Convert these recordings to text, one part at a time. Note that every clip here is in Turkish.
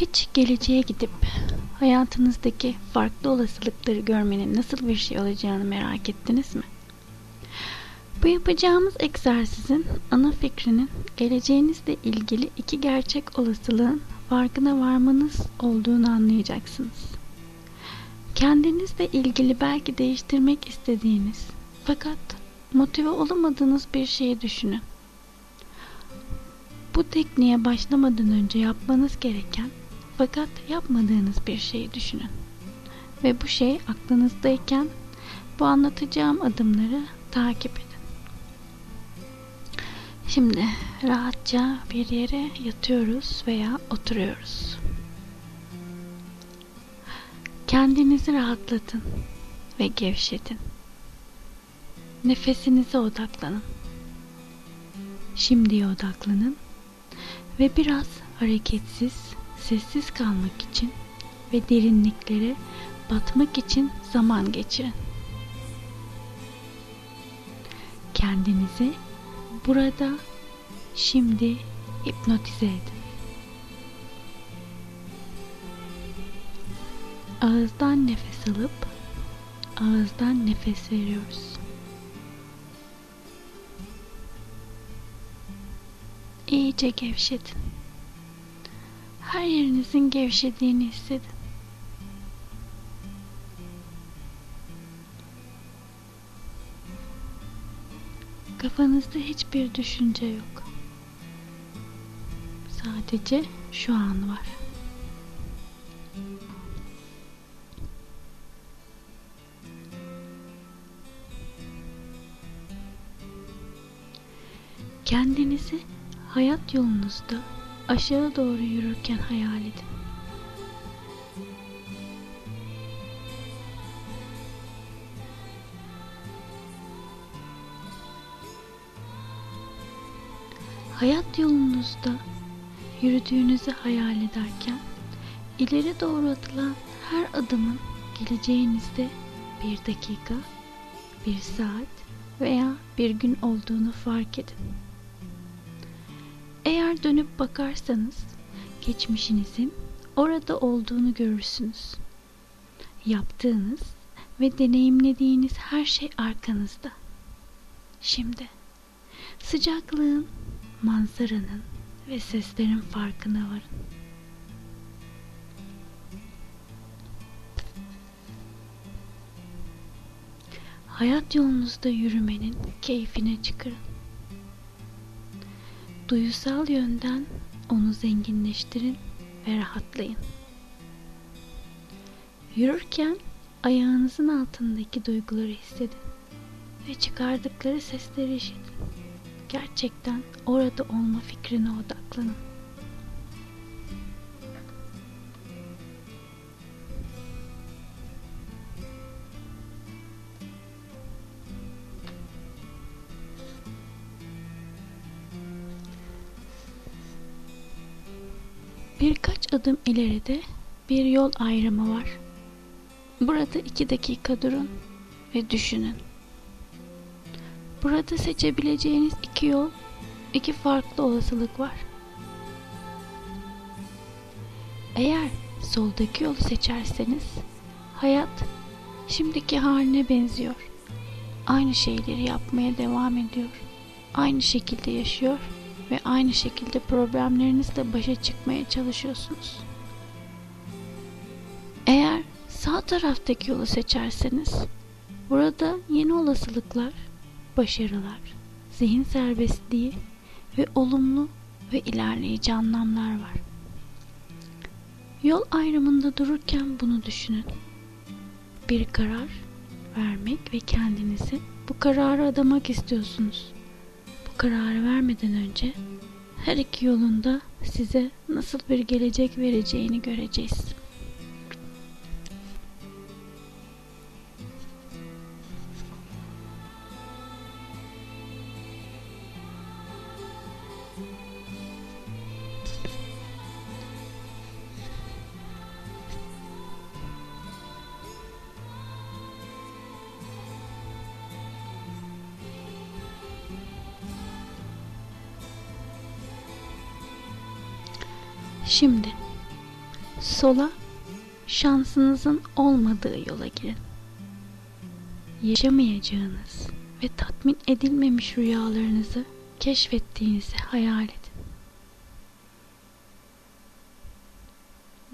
Hiç geleceğe gidip hayatınızdaki farklı olasılıkları görmenin nasıl bir şey olacağını merak ettiniz mi? Bu yapacağımız egzersizin ana fikrinin geleceğinizle ilgili iki gerçek olasılığın farkına varmanız olduğunu anlayacaksınız. Kendinizle ilgili belki değiştirmek istediğiniz fakat motive olamadığınız bir şeyi düşünün. Bu tekniğe başlamadan önce yapmanız gereken fakat yapmadığınız bir şeyi düşünün. Ve bu şey aklınızdayken bu anlatacağım adımları takip edin. Şimdi rahatça bir yere yatıyoruz veya oturuyoruz. Kendinizi rahatlatın ve gevşetin. Nefesinize odaklanın. Şimdiye odaklanın ve biraz hareketsiz, sessiz kalmak için ve derinliklere batmak için zaman geçirin. Kendinizi burada şimdi hipnotize edin. Ağızdan nefes alıp ağızdan nefes veriyoruz. İyice gevşetin. Her yerinizin gevşediğini hissedin. Kafanızda hiçbir düşünce yok. Sadece şu an var. Kendinizi hayat yolunuzda aşağı doğru yürürken hayal edin. Hayat yolunuzda yürüdüğünüzü hayal ederken ileri doğru atılan her adımın geleceğinizde bir dakika, bir saat veya bir gün olduğunu fark edin. Dönüp bakarsanız geçmişinizin orada olduğunu görürsünüz. Yaptığınız ve deneyimlediğiniz her şey arkanızda. Şimdi sıcaklığın, manzaranın ve seslerin farkına varın. Hayat yolunuzda yürümenin keyfine çıkarın. Duyusal yönden onu zenginleştirin ve rahatlayın. Yürürken ayağınızın altındaki duyguları hissedin ve çıkardıkları sesleri işitin. Gerçekten orada olma fikrine odaklanın. Birkaç adım ileride bir yol ayrımı var. Burada iki dakika durun ve düşünün. Burada seçebileceğiniz iki yol, iki farklı olasılık var. Eğer soldaki yolu seçerseniz hayat şimdiki haline benziyor. Aynı şeyleri yapmaya devam ediyor. Aynı şekilde yaşıyor ve aynı şekilde problemlerinizle başa çıkmaya çalışıyorsunuz. Eğer sağ taraftaki yolu seçerseniz burada yeni olasılıklar, başarılar, zihin serbestliği ve olumlu ve ilerleyici anlamlar var. Yol ayrımında dururken bunu düşünün. Bir karar vermek ve kendinizi bu kararı adamak istiyorsunuz kararı vermeden önce her iki yolunda size nasıl bir gelecek vereceğini göreceğiz. Şimdi sola, şansınızın olmadığı yola girin. Yaşamayacağınız ve tatmin edilmemiş rüyalarınızı keşfettiğinizi hayal edin.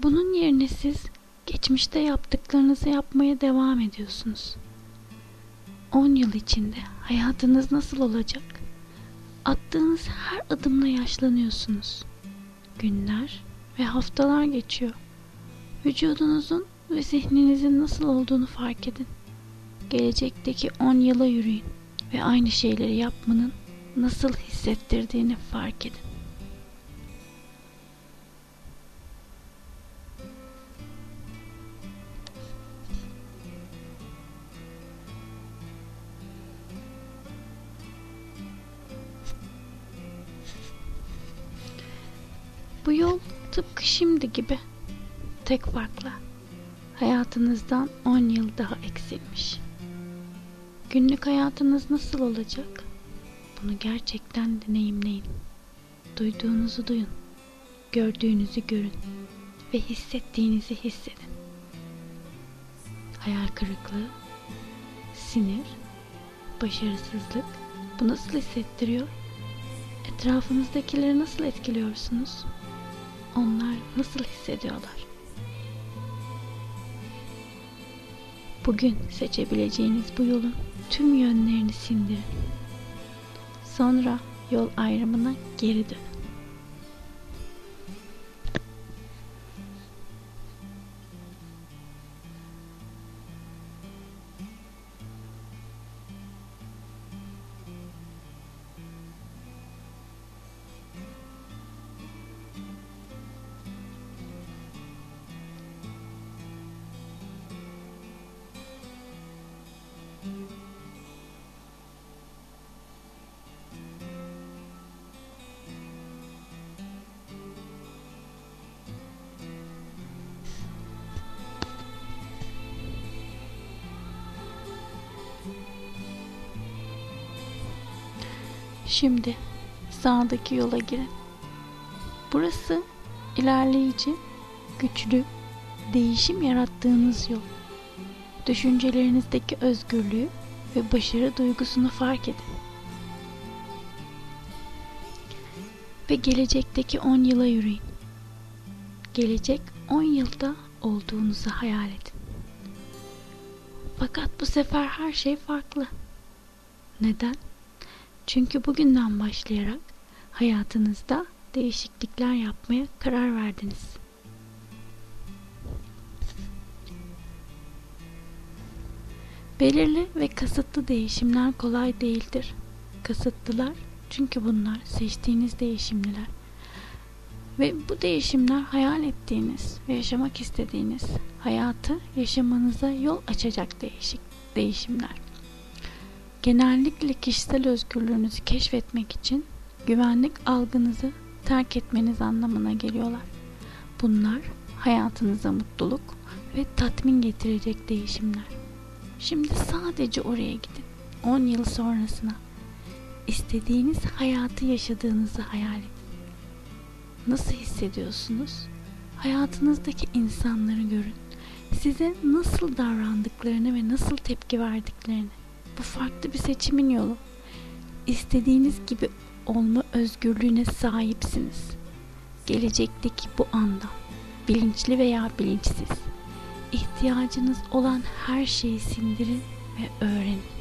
Bunun yerine siz geçmişte yaptıklarınızı yapmaya devam ediyorsunuz. 10 yıl içinde hayatınız nasıl olacak? Attığınız her adımla yaşlanıyorsunuz. Günler ve haftalar geçiyor. Vücudunuzun ve zihninizin nasıl olduğunu fark edin. Gelecekteki 10 yıla yürüyün ve aynı şeyleri yapmanın nasıl hissettirdiğini fark edin. Bu yol tıpkı şimdi gibi. Tek farkla hayatınızdan 10 yıl daha eksilmiş. Günlük hayatınız nasıl olacak? Bunu gerçekten deneyimleyin. Duyduğunuzu duyun. Gördüğünüzü görün ve hissettiğinizi hissedin. Hayal kırıklığı, sinir, başarısızlık bu nasıl hissettiriyor? Etrafınızdakileri nasıl etkiliyorsunuz? Onlar nasıl hissediyorlar? Bugün seçebileceğiniz bu yolun tüm yönlerini sindirin. Sonra yol ayrımına geri dönün. Şimdi sağdaki yola girin. Burası ilerleyici, güçlü, değişim yarattığınız yol. Düşüncelerinizdeki özgürlüğü ve başarı duygusunu fark edin. Ve gelecekteki 10 yıla yürüyün. Gelecek 10 yılda olduğunuzu hayal edin. Fakat bu sefer her şey farklı. Neden? Çünkü bugünden başlayarak hayatınızda değişiklikler yapmaya karar verdiniz. Belirli ve kasıtlı değişimler kolay değildir. Kasıtlılar çünkü bunlar seçtiğiniz değişimler. Ve bu değişimler hayal ettiğiniz ve yaşamak istediğiniz hayatı yaşamanıza yol açacak değişik değişimler. Genellikle kişisel özgürlüğünüzü keşfetmek için güvenlik algınızı terk etmeniz anlamına geliyorlar. Bunlar hayatınıza mutluluk ve tatmin getirecek değişimler. Şimdi sadece oraya gidin. 10 yıl sonrasına istediğiniz hayatı yaşadığınızı hayal edin. Nasıl hissediyorsunuz? Hayatınızdaki insanları görün. Size nasıl davrandıklarını ve nasıl tepki verdiklerini. Bu farklı bir seçimin yolu. İstediğiniz gibi olma özgürlüğüne sahipsiniz. Gelecekteki bu anda, bilinçli veya bilinçsiz, ihtiyacınız olan her şeyi sindirin ve öğrenin.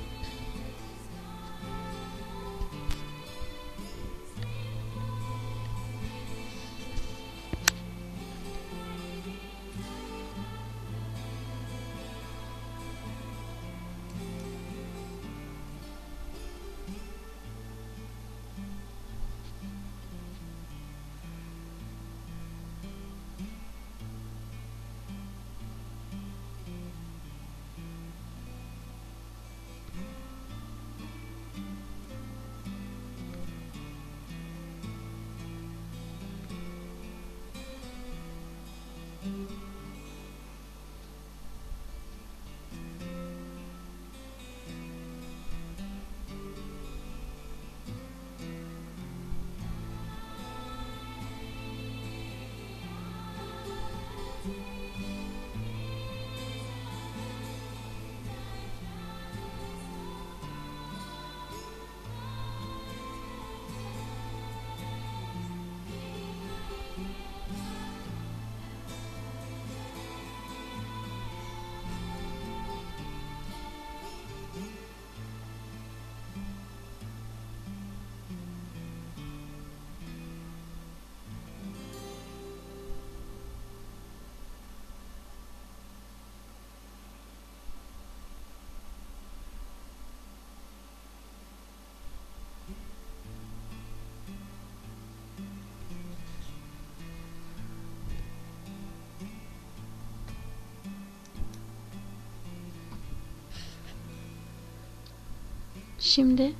Şimdi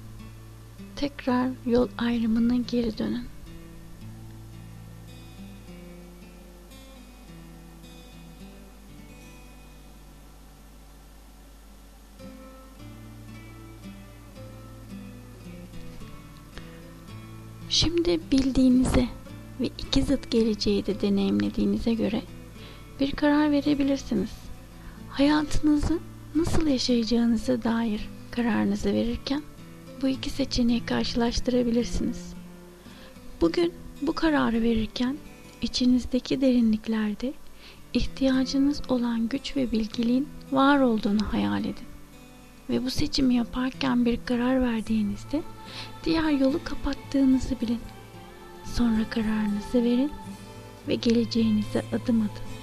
tekrar yol ayrımına geri dönün. Şimdi bildiğinize ve iki zıt geleceği de deneyimlediğinize göre bir karar verebilirsiniz. Hayatınızı nasıl yaşayacağınıza dair kararınızı verirken bu iki seçeneği karşılaştırabilirsiniz. Bugün bu kararı verirken içinizdeki derinliklerde ihtiyacınız olan güç ve bilgiliğin var olduğunu hayal edin. Ve bu seçimi yaparken bir karar verdiğinizde diğer yolu kapattığınızı bilin. Sonra kararınızı verin ve geleceğinize adım atın.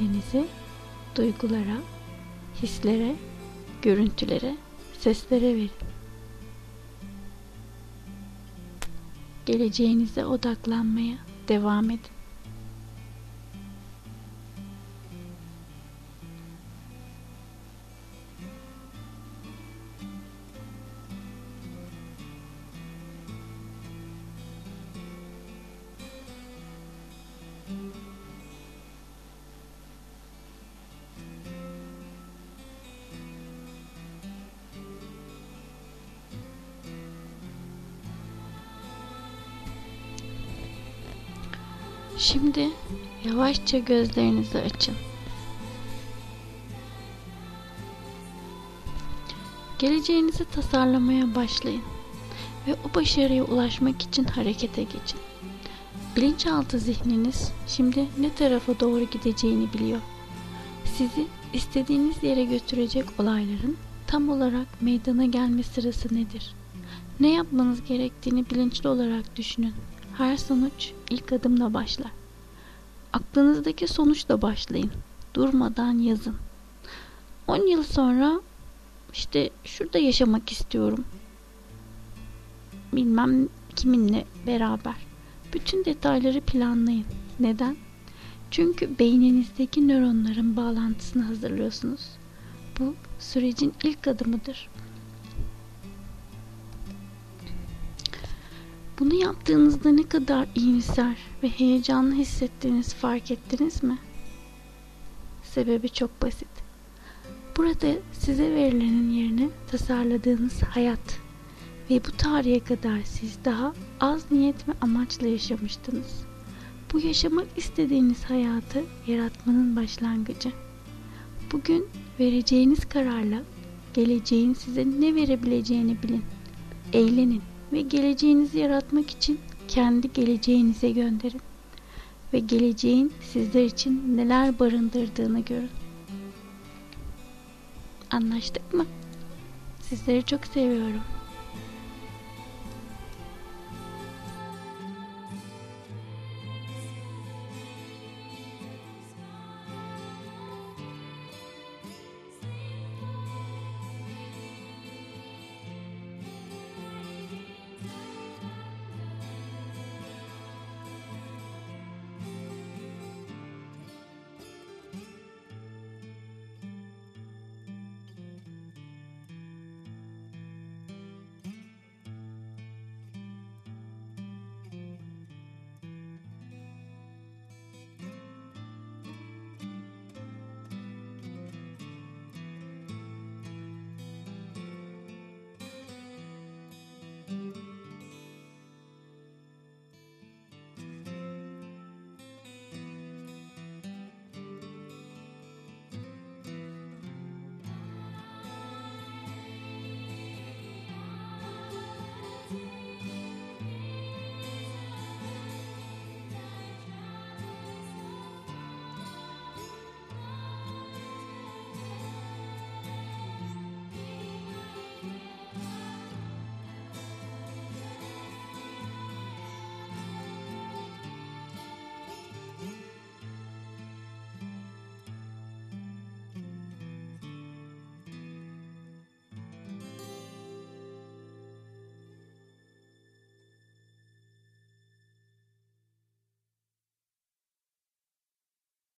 Kendinizi duygulara, hislere, görüntülere, seslere verin. Geleceğinize odaklanmaya devam edin. Şimdi yavaşça gözlerinizi açın. Geleceğinizi tasarlamaya başlayın ve o başarıya ulaşmak için harekete geçin. Bilinçaltı zihniniz şimdi ne tarafa doğru gideceğini biliyor. Sizi istediğiniz yere götürecek olayların tam olarak meydana gelme sırası nedir? Ne yapmanız gerektiğini bilinçli olarak düşünün. Her sonuç ilk adımla başlar. Aklınızdaki sonuçla başlayın. Durmadan yazın. 10 yıl sonra işte şurada yaşamak istiyorum. Bilmem kiminle beraber. Bütün detayları planlayın. Neden? Çünkü beyninizdeki nöronların bağlantısını hazırlıyorsunuz. Bu sürecin ilk adımıdır. Bunu yaptığınızda ne kadar iyimser ve heyecanlı hissettiğinizi fark ettiniz mi? Sebebi çok basit. Burada size verilenin yerine tasarladığınız hayat ve bu tarihe kadar siz daha az niyet ve amaçla yaşamıştınız. Bu yaşamak istediğiniz hayatı yaratmanın başlangıcı. Bugün vereceğiniz kararla geleceğin size ne verebileceğini bilin. Eğlenin ve geleceğinizi yaratmak için kendi geleceğinize gönderin ve geleceğin sizler için neler barındırdığını görün. Anlaştık mı? Sizleri çok seviyorum.